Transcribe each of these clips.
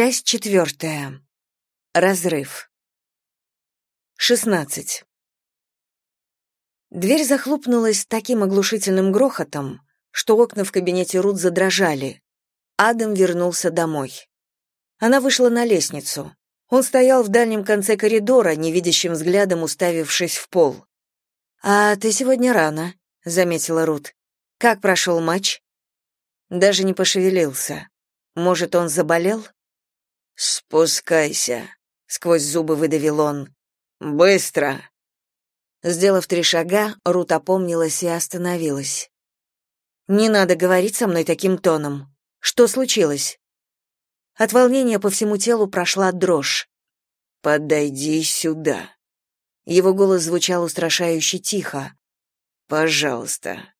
Часть четвертая. Разрыв. 16. Дверь захлопнулась таким оглушительным грохотом, что окна в кабинете Рут задрожали. Адам вернулся домой. Она вышла на лестницу. Он стоял в дальнем конце коридора, невидящим взглядом уставившись в пол. «А ты сегодня рано», — заметила Рут. «Как прошел матч?» Даже не пошевелился. Может, он заболел? «Спускайся», — сквозь зубы выдавил он. «Быстро!» Сделав три шага, Рут опомнилась и остановилась. «Не надо говорить со мной таким тоном. Что случилось?» От волнения по всему телу прошла дрожь. «Подойди сюда». Его голос звучал устрашающе тихо. «Пожалуйста».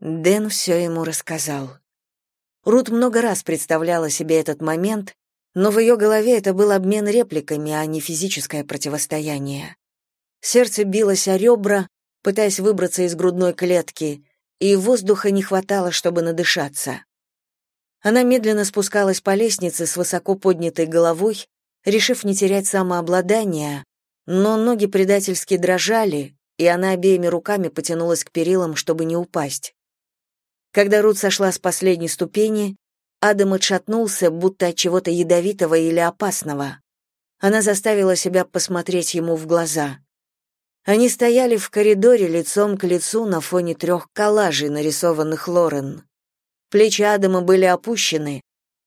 Дэн все ему рассказал. Рут много раз представляла себе этот момент, но в ее голове это был обмен репликами, а не физическое противостояние. Сердце билось о ребра, пытаясь выбраться из грудной клетки, и воздуха не хватало, чтобы надышаться. Она медленно спускалась по лестнице с высоко поднятой головой, решив не терять самообладание, но ноги предательски дрожали, и она обеими руками потянулась к перилам, чтобы не упасть. Когда Рут сошла с последней ступени, Адам отшатнулся, будто от чего-то ядовитого или опасного. Она заставила себя посмотреть ему в глаза. Они стояли в коридоре лицом к лицу на фоне трех коллажей, нарисованных Лорен. Плечи Адама были опущены,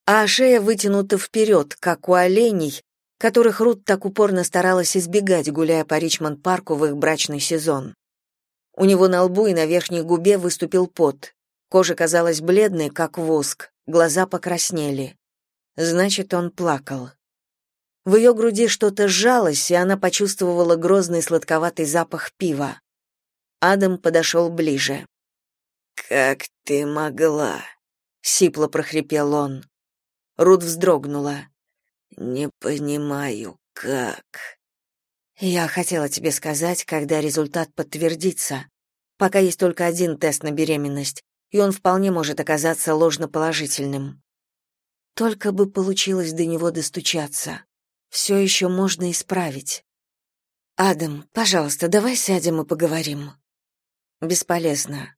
а шея вытянута вперед, как у оленей, которых Рут так упорно старалась избегать, гуляя по Ричмонд-парку в их брачный сезон. У него на лбу и на верхней губе выступил пот. Кожа казалась бледной, как воск, глаза покраснели. Значит, он плакал. В ее груди что-то сжалось, и она почувствовала грозный сладковатый запах пива. Адам подошел ближе. «Как ты могла?» — сипло прохрипел он. Рут вздрогнула. «Не понимаю, как...» «Я хотела тебе сказать, когда результат подтвердится. Пока есть только один тест на беременность и он вполне может оказаться ложноположительным. Только бы получилось до него достучаться. Все еще можно исправить. «Адам, пожалуйста, давай сядем и поговорим». Бесполезно.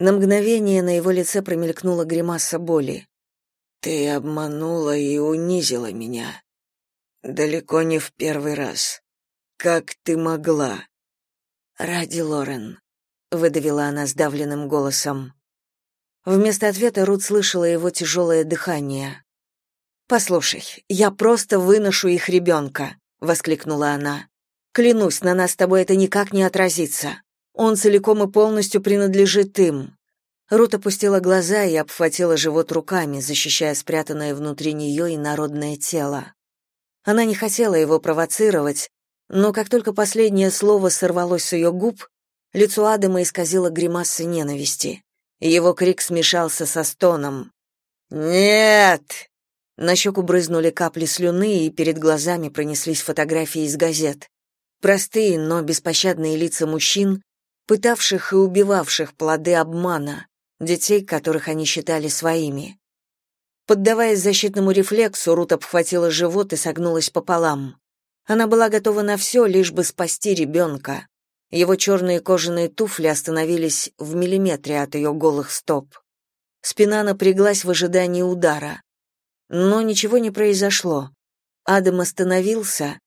На мгновение на его лице промелькнула гримаса боли. «Ты обманула и унизила меня. Далеко не в первый раз. Как ты могла?» «Ради Лорен», — выдавила она сдавленным голосом. Вместо ответа Рут слышала его тяжелое дыхание. «Послушай, я просто выношу их ребенка», — воскликнула она. «Клянусь, на нас с тобой это никак не отразится. Он целиком и полностью принадлежит им». Рут опустила глаза и обхватила живот руками, защищая спрятанное внутри нее инородное тело. Она не хотела его провоцировать, но как только последнее слово сорвалось с ее губ, лицо Адама исказило гримаса ненависти. Его крик смешался со стоном. «Нет!» На щеку брызнули капли слюны, и перед глазами пронеслись фотографии из газет. Простые, но беспощадные лица мужчин, пытавших и убивавших плоды обмана, детей, которых они считали своими. Поддаваясь защитному рефлексу, Рут обхватила живот и согнулась пополам. Она была готова на все, лишь бы спасти ребенка. Его черные кожаные туфли остановились в миллиметре от ее голых стоп. Спина напряглась в ожидании удара. Но ничего не произошло. Адам остановился,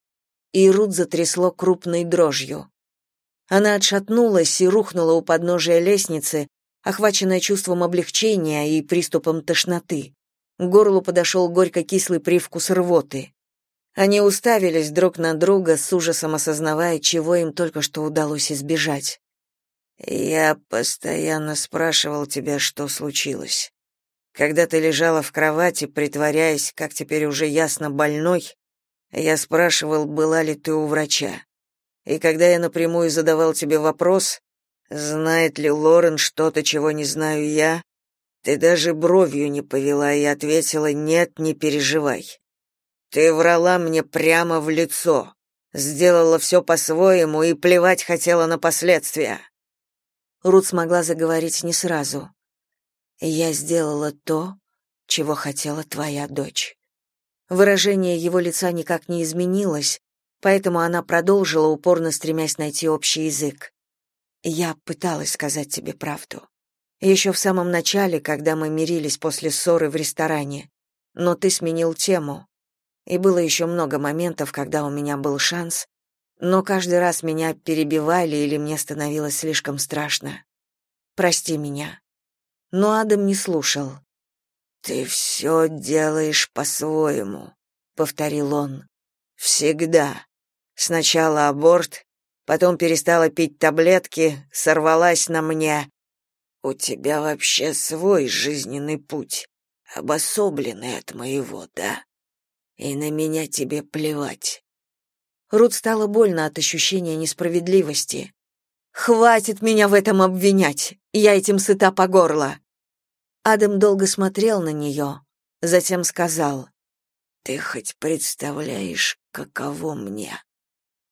и Рут затрясло крупной дрожью. Она отшатнулась и рухнула у подножия лестницы, охваченная чувством облегчения и приступом тошноты. К горлу подошел горько-кислый привкус рвоты. Они уставились друг на друга, с ужасом осознавая, чего им только что удалось избежать. «Я постоянно спрашивал тебя, что случилось. Когда ты лежала в кровати, притворяясь, как теперь уже ясно, больной, я спрашивал, была ли ты у врача. И когда я напрямую задавал тебе вопрос, знает ли Лорен что-то, чего не знаю я, ты даже бровью не повела и ответила «нет, не переживай». Ты врала мне прямо в лицо. Сделала все по-своему и плевать хотела на последствия. Рут смогла заговорить не сразу. Я сделала то, чего хотела твоя дочь. Выражение его лица никак не изменилось, поэтому она продолжила, упорно стремясь найти общий язык. «Я пыталась сказать тебе правду. Еще в самом начале, когда мы мирились после ссоры в ресторане, но ты сменил тему. И было еще много моментов, когда у меня был шанс, но каждый раз меня перебивали или мне становилось слишком страшно. Прости меня. Но Адам не слушал. Ты все делаешь по-своему, повторил он. Всегда. Сначала аборт, потом перестала пить таблетки, сорвалась на мне. У тебя вообще свой жизненный путь, обособленный от моего, да? И на меня тебе плевать. Рут стало больно от ощущения несправедливости. Хватит меня в этом обвинять. Я этим сыта по горло. Адам долго смотрел на нее, затем сказал: "Ты хоть представляешь, каково мне?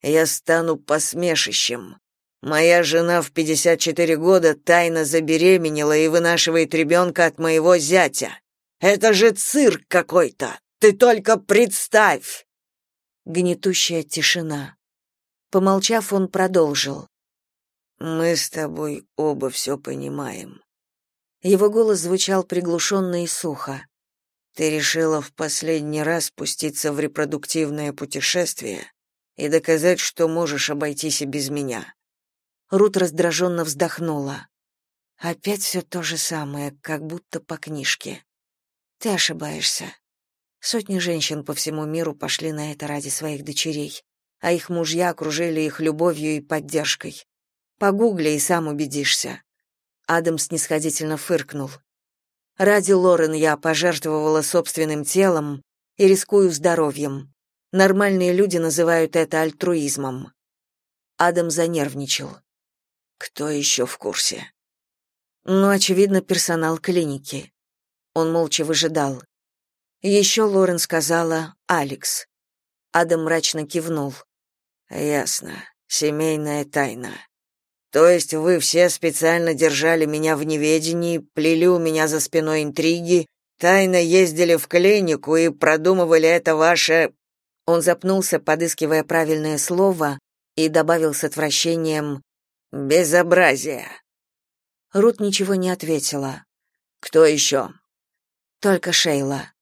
Я стану посмешищем. Моя жена в 54 года тайно забеременела и вынашивает ребенка от моего зятя. Это же цирк какой-то. Ты только представь!» Гнетущая тишина. Помолчав, он продолжил. «Мы с тобой оба все понимаем». Его голос звучал приглушенно и сухо. «Ты решила в последний раз спуститься в репродуктивное путешествие и доказать, что можешь обойтись и без меня». Рут раздраженно вздохнула. «Опять все то же самое, как будто по книжке. Ты ошибаешься. Сотни женщин по всему миру пошли на это ради своих дочерей, а их мужья окружили их любовью и поддержкой. Погугли и сам убедишься. Адам снисходительно фыркнул. Ради Лорен я пожертвовала собственным телом и рискую здоровьем. Нормальные люди называют это альтруизмом. Адам занервничал. Кто еще в курсе? Ну, очевидно, персонал клиники. Он молча выжидал. Еще Лорен сказала «Алекс». Адам мрачно кивнул. «Ясно. Семейная тайна. То есть вы все специально держали меня в неведении, плели у меня за спиной интриги, тайно ездили в клинику и продумывали это ваше...» Он запнулся, подыскивая правильное слово, и добавил с отвращением «безобразие». Рут ничего не ответила. «Кто еще?» «Только Шейла».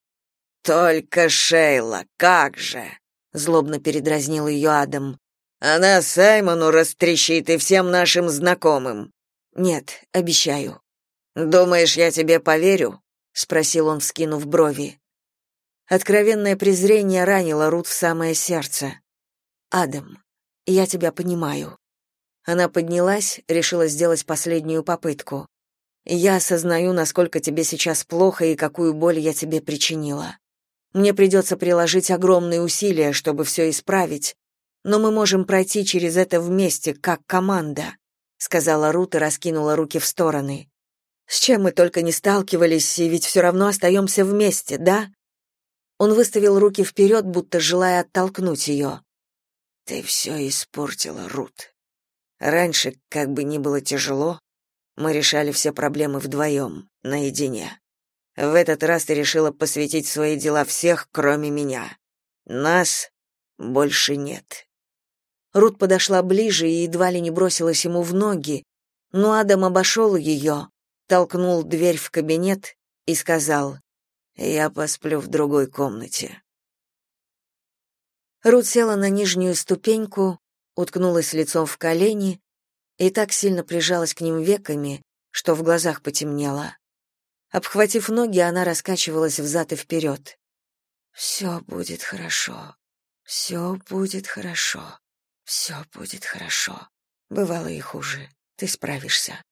Только Шейла, как же, злобно передразнил ее Адам. Она Саймону растрещит и всем нашим знакомым. Нет, обещаю. Думаешь, я тебе поверю? спросил он, вскинув брови. Откровенное презрение ранило Рут в самое сердце. Адам, я тебя понимаю. Она поднялась, решила сделать последнюю попытку. Я осознаю, насколько тебе сейчас плохо и какую боль я тебе причинила. Мне придется приложить огромные усилия, чтобы все исправить, но мы можем пройти через это вместе, как команда», — сказала Рут и раскинула руки в стороны. «С чем мы только не сталкивались, и ведь все равно остаемся вместе, да?» Он выставил руки вперед, будто желая оттолкнуть ее. «Ты все испортила, Рут. Раньше, как бы ни было тяжело, мы решали все проблемы вдвоем, наедине. В этот раз ты решила посвятить свои дела всех, кроме меня. Нас больше нет. Рут подошла ближе и едва ли не бросилась ему в ноги, но Адам обошел ее, толкнул дверь в кабинет и сказал: "Я посплю в другой комнате". Рут села на нижнюю ступеньку, уткнулась лицом в колени и так сильно прижалась к ним веками, что в глазах потемнело. Обхватив ноги, она раскачивалась взад и вперед. «Все будет хорошо, все будет хорошо, все будет хорошо. Бывало и хуже. Ты справишься.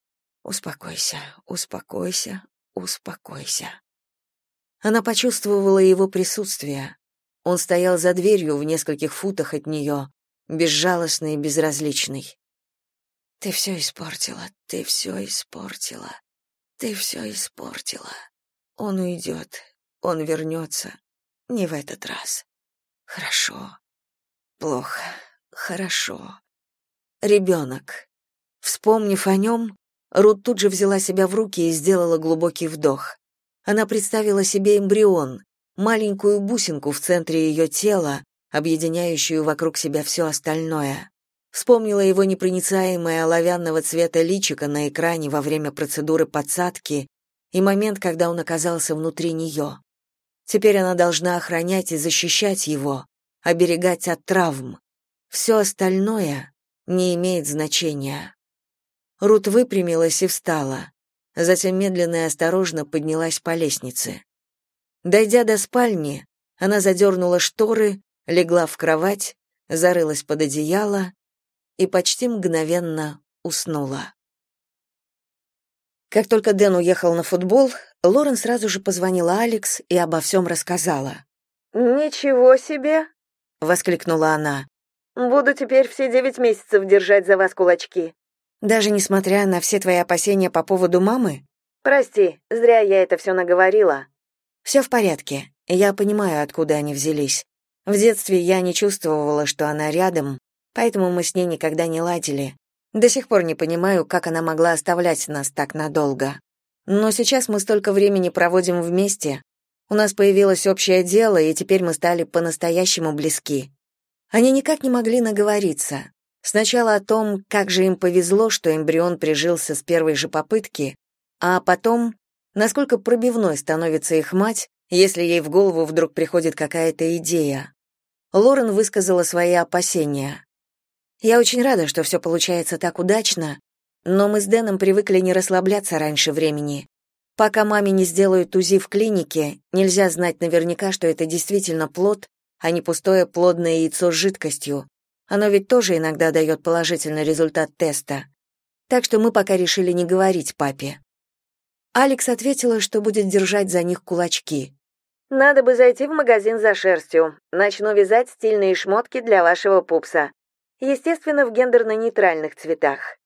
Успокойся, успокойся, успокойся». Она почувствовала его присутствие. Он стоял за дверью в нескольких футах от нее, безжалостный и безразличный. «Ты все испортила, ты все испортила», ты все испортила. Он уйдет, он вернется. Не в этот раз. Хорошо. Плохо. Хорошо. Ребенок. Вспомнив о нем, Рут тут же взяла себя в руки и сделала глубокий вдох. Она представила себе эмбрион, маленькую бусинку в центре ее тела, объединяющую вокруг себя все остальное. Вспомнила его непроницаемое оловянного цвета личико на экране во время процедуры подсадки и момент, когда он оказался внутри нее. Теперь она должна охранять и защищать его, оберегать от травм. Все остальное не имеет значения. Рут выпрямилась и встала. Затем медленно и осторожно поднялась по лестнице. Дойдя до спальни, она задернула шторы, легла в кровать, зарылась под одеяло и почти мгновенно уснула. Как только Дэн уехал на футбол, Лорен сразу же позвонила Алекс и обо всем рассказала. «Ничего себе!» — воскликнула она. «Буду теперь все девять месяцев держать за вас кулачки». «Даже несмотря на все твои опасения по поводу мамы?» «Прости, зря я это все наговорила». «Все в порядке. Я понимаю, откуда они взялись. В детстве я не чувствовала, что она рядом, поэтому мы с ней никогда не ладили. До сих пор не понимаю, как она могла оставлять нас так надолго. Но сейчас мы столько времени проводим вместе. У нас появилось общее дело, и теперь мы стали по-настоящему близки. Они никак не могли наговориться. Сначала о том, как же им повезло, что эмбрион прижился с первой же попытки, а потом, насколько пробивной становится их мать, если ей в голову вдруг приходит какая-то идея. Лорен высказала свои опасения. Я очень рада, что все получается так удачно, но мы с Дэном привыкли не расслабляться раньше времени. Пока маме не сделают УЗИ в клинике, нельзя знать наверняка, что это действительно плод, а не пустое плодное яйцо с жидкостью. Оно ведь тоже иногда дает положительный результат теста. Так что мы пока решили не говорить папе. Алекс ответила, что будет держать за них кулачки. «Надо бы зайти в магазин за шерстью. Начну вязать стильные шмотки для вашего пупса. Естественно, в гендерно-нейтральных цветах.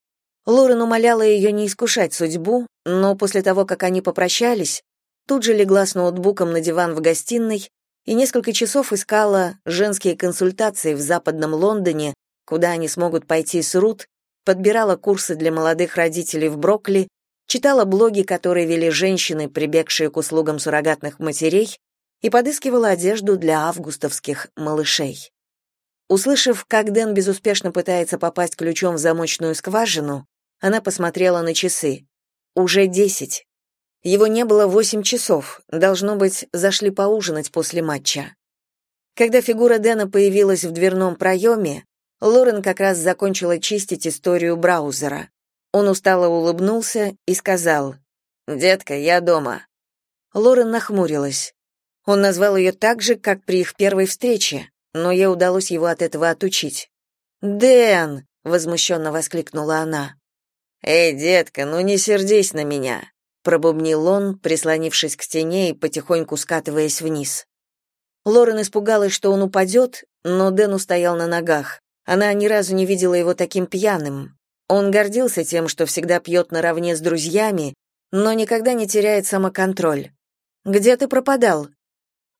Лорен умоляла ее не искушать судьбу, но после того, как они попрощались, тут же легла с ноутбуком на диван в гостиной и несколько часов искала женские консультации в Западном Лондоне, куда они смогут пойти с Рут, подбирала курсы для молодых родителей в Брокли, читала блоги, которые вели женщины, прибегшие к услугам суррогатных матерей, и подыскивала одежду для августовских малышей. Услышав, как Дэн безуспешно пытается попасть ключом в замочную скважину, она посмотрела на часы. Уже десять. Его не было восемь часов. Должно быть, зашли поужинать после матча. Когда фигура Дэна появилась в дверном проеме, Лорен как раз закончила чистить историю браузера. Он устало улыбнулся и сказал, «Детка, я дома». Лорен нахмурилась. Он назвал ее так же, как при их первой встрече но ей удалось его от этого отучить. «Дэн!» — возмущенно воскликнула она. «Эй, детка, ну не сердись на меня!» — пробубнил он, прислонившись к стене и потихоньку скатываясь вниз. Лорен испугалась, что он упадет, но Дэн устоял на ногах. Она ни разу не видела его таким пьяным. Он гордился тем, что всегда пьет наравне с друзьями, но никогда не теряет самоконтроль. «Где ты пропадал?»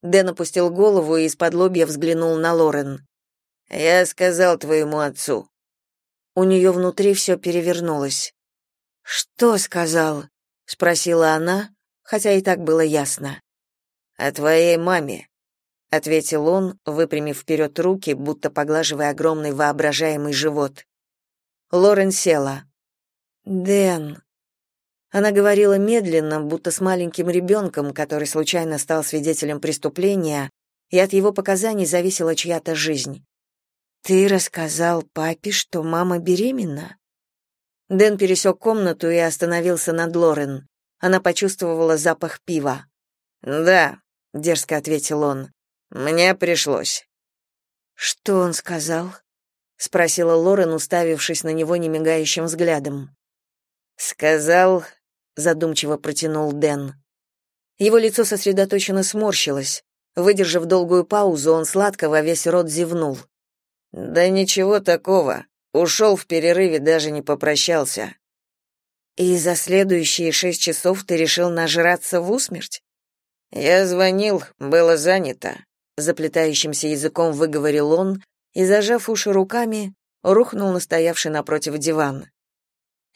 Дэн опустил голову и из-под лобья взглянул на Лорен. «Я сказал твоему отцу». У нее внутри все перевернулось. «Что сказал?» — спросила она, хотя и так было ясно. «О твоей маме», — ответил он, выпрямив вперед руки, будто поглаживая огромный воображаемый живот. Лорен села. «Дэн», она говорила медленно, будто с маленьким ребенком, который случайно стал свидетелем преступления, и от его показаний зависела чья-то жизнь. «Ты рассказал папе, что мама беременна?» Дэн пересек комнату и остановился над Лорен. Она почувствовала запах пива. «Да», — дерзко ответил он, — «мне пришлось». «Что он сказал?» — спросила Лорен, уставившись на него немигающим взглядом. «Сказал, задумчиво протянул Дэн. Его лицо сосредоточенно сморщилось. Выдержав долгую паузу, он сладко во весь рот зевнул. Да ничего такого. Ушел в перерыве, даже не попрощался. И за следующие шесть часов ты решил нажраться в усмерть? Я звонил, было занято, заплетающимся языком выговорил он и, зажав уши руками, рухнул на стоявший напротив диван.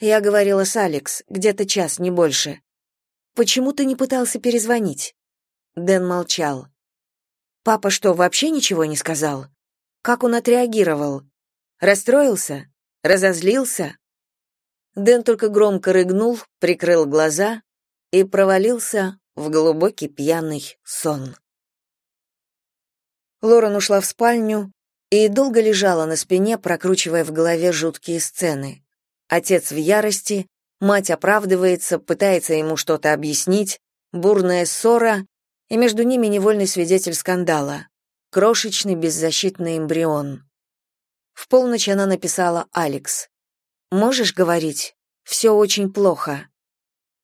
Я говорила с Алекс, где-то час, не больше. Почему ты не пытался перезвонить? Дэн молчал. Папа что, вообще ничего не сказал? Как он отреагировал? Расстроился? Разозлился? Дэн только громко рыгнул, прикрыл глаза и провалился в глубокий пьяный сон. Лорен ушла в спальню и долго лежала на спине, прокручивая в голове жуткие сцены. Отец в ярости, мать оправдывается, пытается ему что-то объяснить, бурная ссора, и между ними невольный свидетель скандала — крошечный беззащитный эмбрион. В полночь она написала Алекс. «Можешь говорить? Все очень плохо».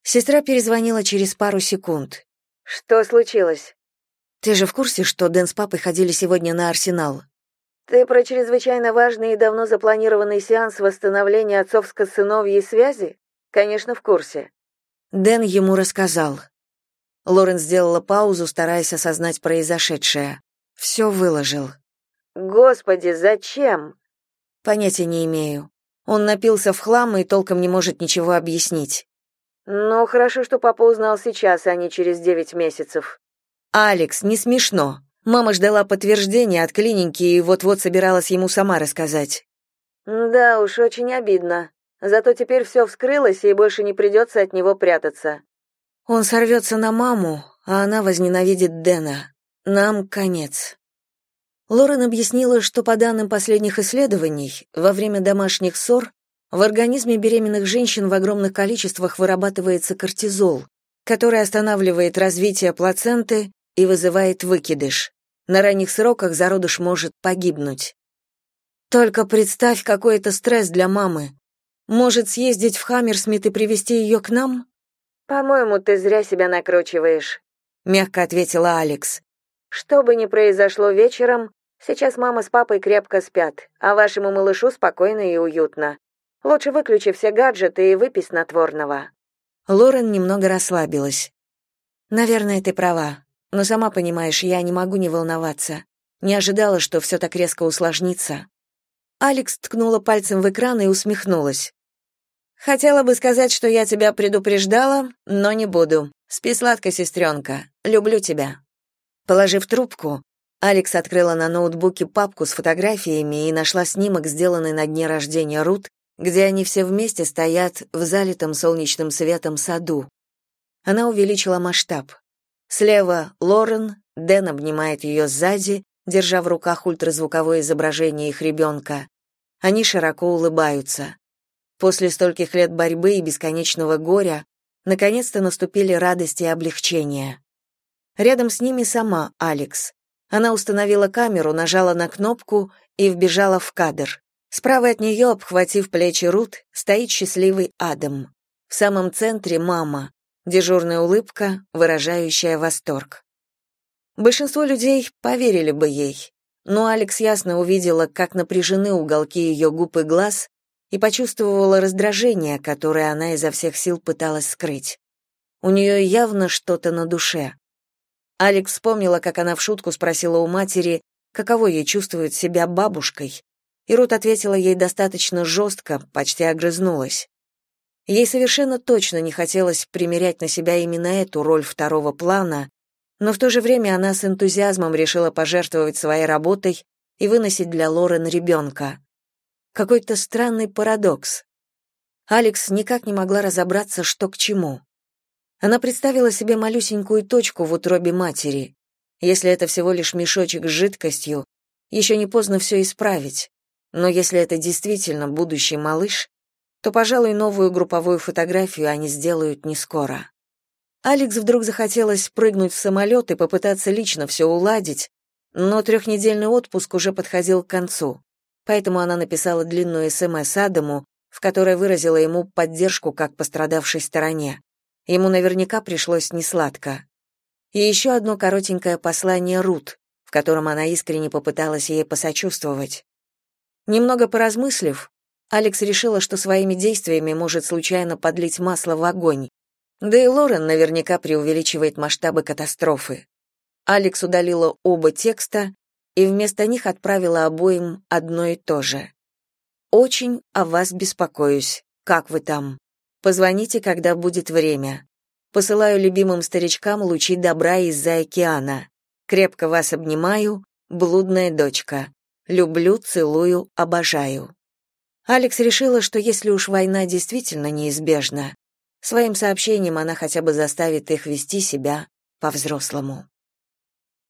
Сестра перезвонила через пару секунд. «Что случилось?» «Ты же в курсе, что Дэн с папой ходили сегодня на Арсенал?» «Ты про чрезвычайно важный и давно запланированный сеанс восстановления отцовско-сыновьей связи?» «Конечно, в курсе». Дэн ему рассказал. Лорен сделала паузу, стараясь осознать произошедшее. Все выложил. «Господи, зачем?» Понятия не имею. Он напился в хлам и толком не может ничего объяснить. Ну, хорошо, что папа узнал сейчас, а не через девять месяцев. Алекс, не смешно. Мама ждала подтверждения от клиники и вот-вот собиралась ему сама рассказать. Да уж, очень обидно. Зато теперь все вскрылось, и больше не придется от него прятаться. Он сорвется на маму, а она возненавидит Дэна. Нам конец. Лорен объяснила, что по данным последних исследований, во время домашних ссор в организме беременных женщин в огромных количествах вырабатывается кортизол, который останавливает развитие плаценты и вызывает выкидыш. На ранних сроках зародыш может погибнуть. Только представь, какой это стресс для мамы. Может, съездить в Хаммерсмит и привести ее к нам? По-моему, ты зря себя накручиваешь, мягко ответила Алекс. Что бы ни произошло вечером, сейчас мама с папой крепко спят, а вашему малышу спокойно и уютно. Лучше выключи все гаджеты и выпей снотворного». Лорен немного расслабилась. «Наверное, ты права. Но сама понимаешь, я не могу не волноваться. Не ожидала, что все так резко усложнится». Алекс ткнула пальцем в экран и усмехнулась. «Хотела бы сказать, что я тебя предупреждала, но не буду. Спи сладко, сестренка. Люблю тебя». Положив трубку, Алекс открыла на ноутбуке папку с фотографиями и нашла снимок, сделанный на дне рождения Рут, где они все вместе стоят в залитом солнечным светом саду. Она увеличила масштаб. Слева Лорен, Дэн обнимает ее сзади, держа в руках ультразвуковое изображение их ребенка. Они широко улыбаются. После стольких лет борьбы и бесконечного горя наконец-то наступили радость и облегчение. Рядом с ними сама Алекс. Она установила камеру, нажала на кнопку и вбежала в кадр. Справа от нее, обхватив плечи Рут, стоит счастливый Адам. В самом центре мама, дежурная улыбка, выражающая восторг. Большинство людей поверили бы ей, но Алекс ясно увидела, как напряжены уголки ее губ и глаз, и почувствовала раздражение, которое она изо всех сил пыталась скрыть. У нее явно что-то на душе. Алекс вспомнила, как она в шутку спросила у матери, каково ей чувствует себя бабушкой, и Рут ответила ей достаточно жестко, почти огрызнулась. Ей совершенно точно не хотелось примерять на себя именно эту роль второго плана, но в то же время она с энтузиазмом решила пожертвовать своей работой и выносить для Лорен ребенка. Какой-то странный парадокс. Алекс никак не могла разобраться, что к чему. Она представила себе малюсенькую точку в утробе матери. Если это всего лишь мешочек с жидкостью, еще не поздно все исправить. Но если это действительно будущий малыш, то, пожалуй, новую групповую фотографию они сделают не скоро. Алекс вдруг захотелось прыгнуть в самолет и попытаться лично все уладить, но трехнедельный отпуск уже подходил к концу, поэтому она написала длинную СМС Адаму, в которой выразила ему поддержку как пострадавшей стороне. Ему наверняка пришлось несладко. И еще одно коротенькое послание Рут, в котором она искренне попыталась ей посочувствовать. Немного поразмыслив, Алекс решила, что своими действиями может случайно подлить масло в огонь. Да и Лорен наверняка преувеличивает масштабы катастрофы. Алекс удалила оба текста и вместо них отправила обоим одно и то же. «Очень о вас беспокоюсь. Как вы там? Позвоните, когда будет время. Посылаю любимым старичкам лучи добра из-за океана. Крепко вас обнимаю, блудная дочка. Люблю, целую, обожаю. Алекс решила, что если уж война действительно неизбежна, своим сообщением она хотя бы заставит их вести себя по-взрослому.